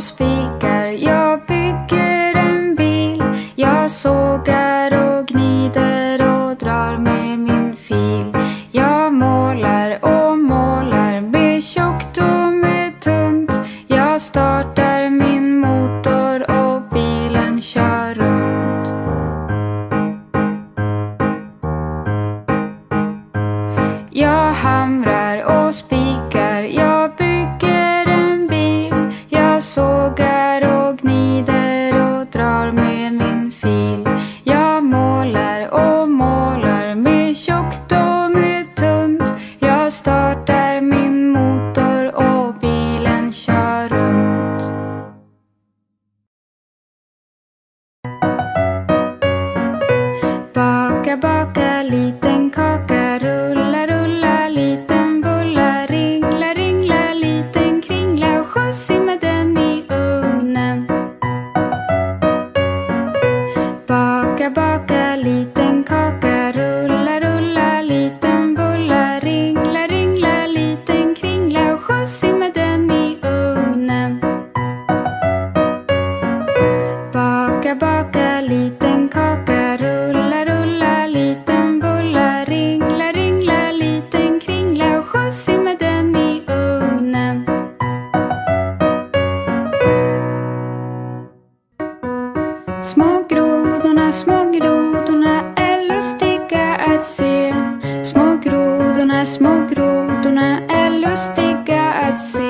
meus. see.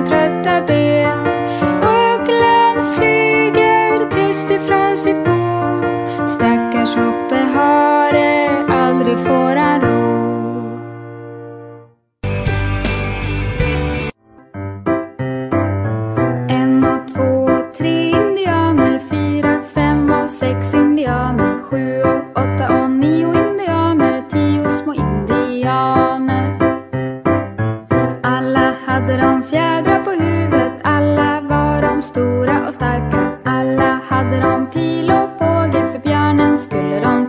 notre tapis.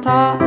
다.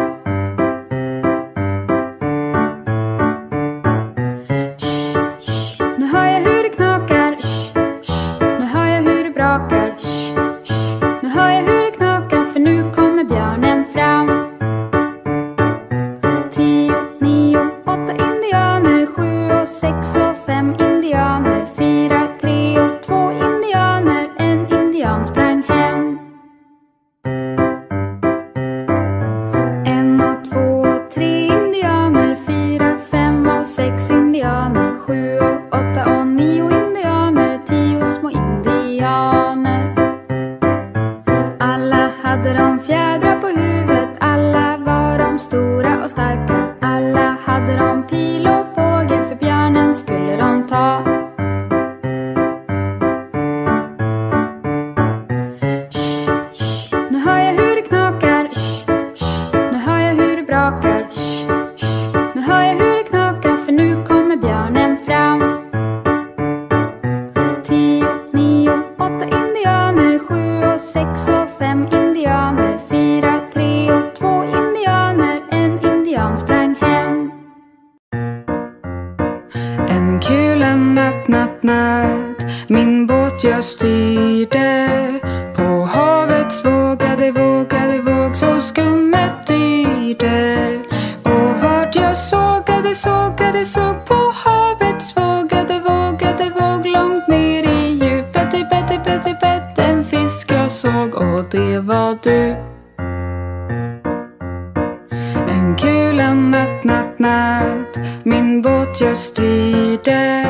solen natt, natt, natt. Min båt jag styrde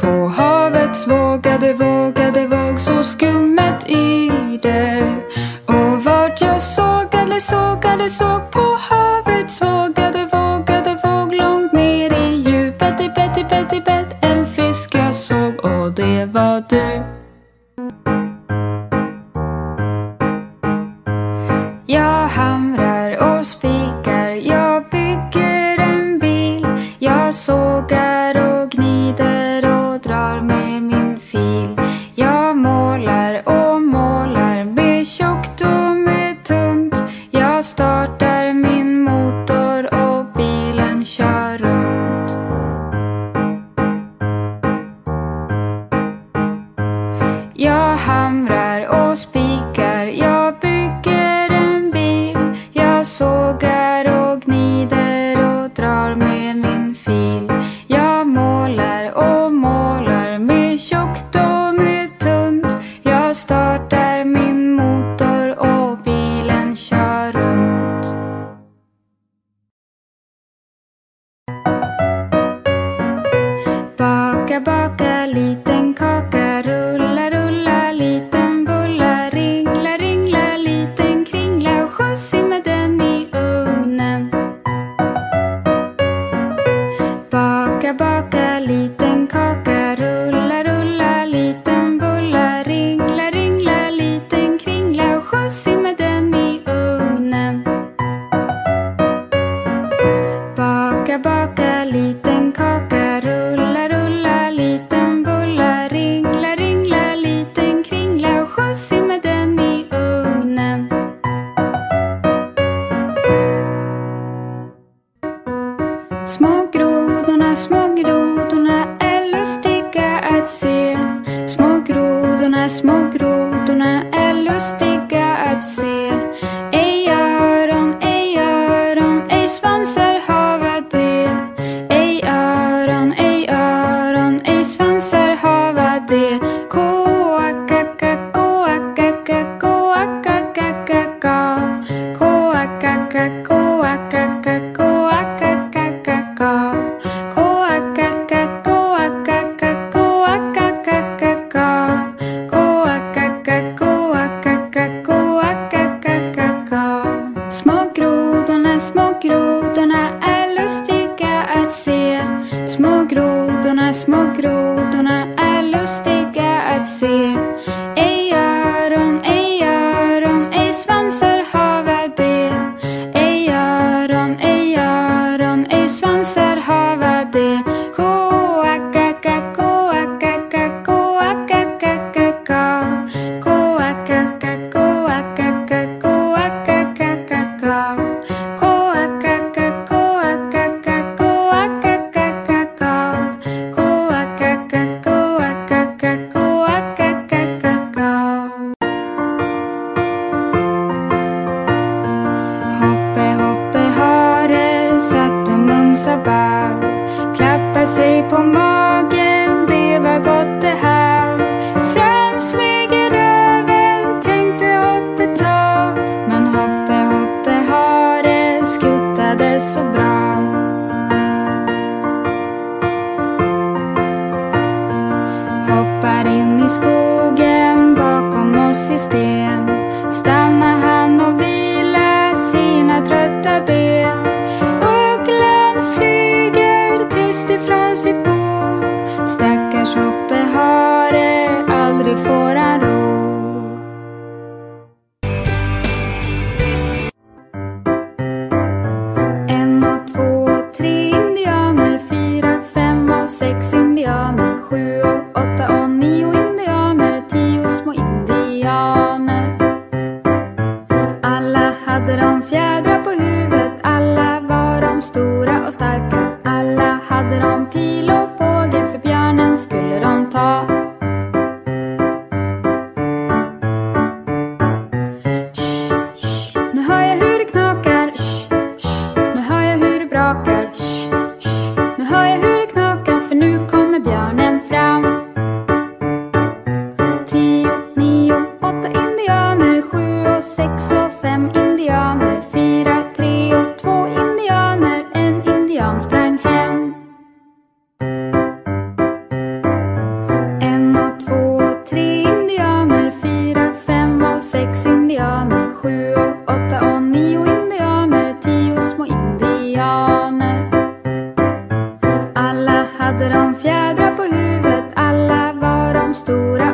På havets vågade, vågade våg Så skummet i det Och vart jag sågade, sågade, såg På havets vågade, vågade våg. Långt ner i djupet, i bett, i bett, i bett. En fisk jag såg och det var du. your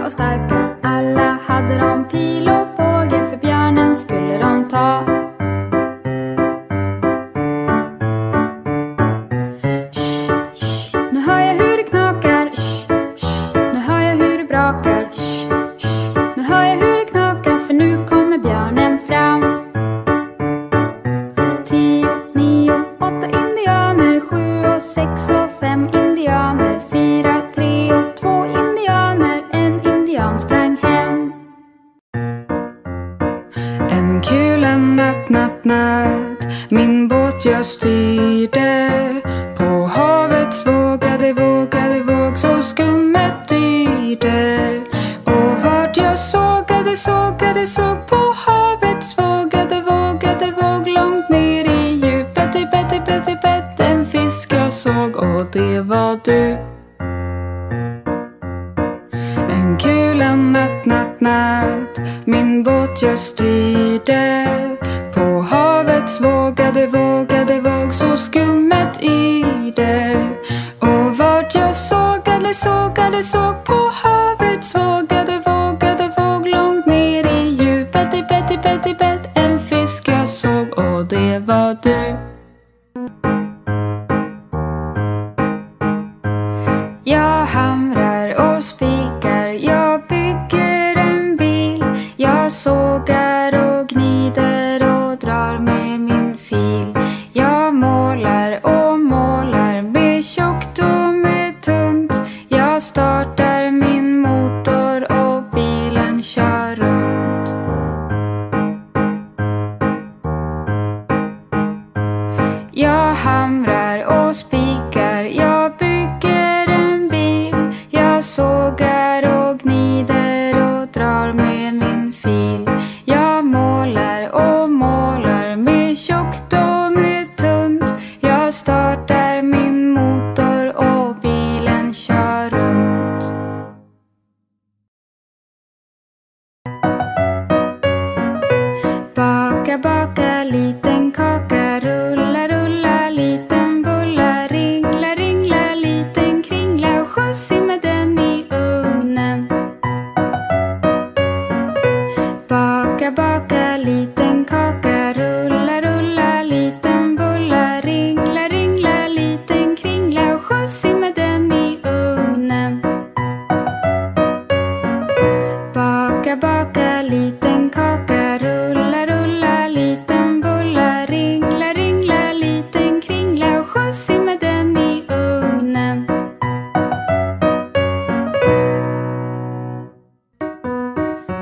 costar que natt, natt. Min båt jag styrde på havets vågade, vågade våg så skummet dyrde. Och vart jag sågade, sågade, såg på havets vågade, vågade våg långt ner i djupet, i bett, i bett, i bett. En fisk jag såg och det var du. En kula natt, natt, natt. Min båt jag styrde Mats vågade, vågade, våg så skummet i det. Och vart jag såg, eller såg på havet svag your hum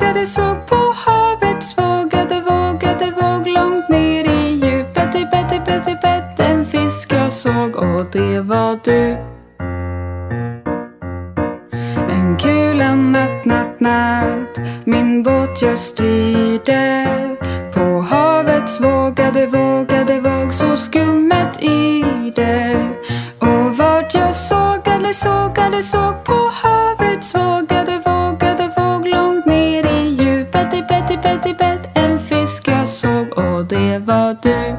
vågade, såg på havet, svagade, vågade, våg långt ner i djupet. I bett, i bett, i bett, en fisk jag såg och det var du. Men kulan natt, natt, natt, min båt jag styrde. På havets vågade, vågade, våg så skummet i det. Och vart jag såg, eller såg, eller såg på havet do.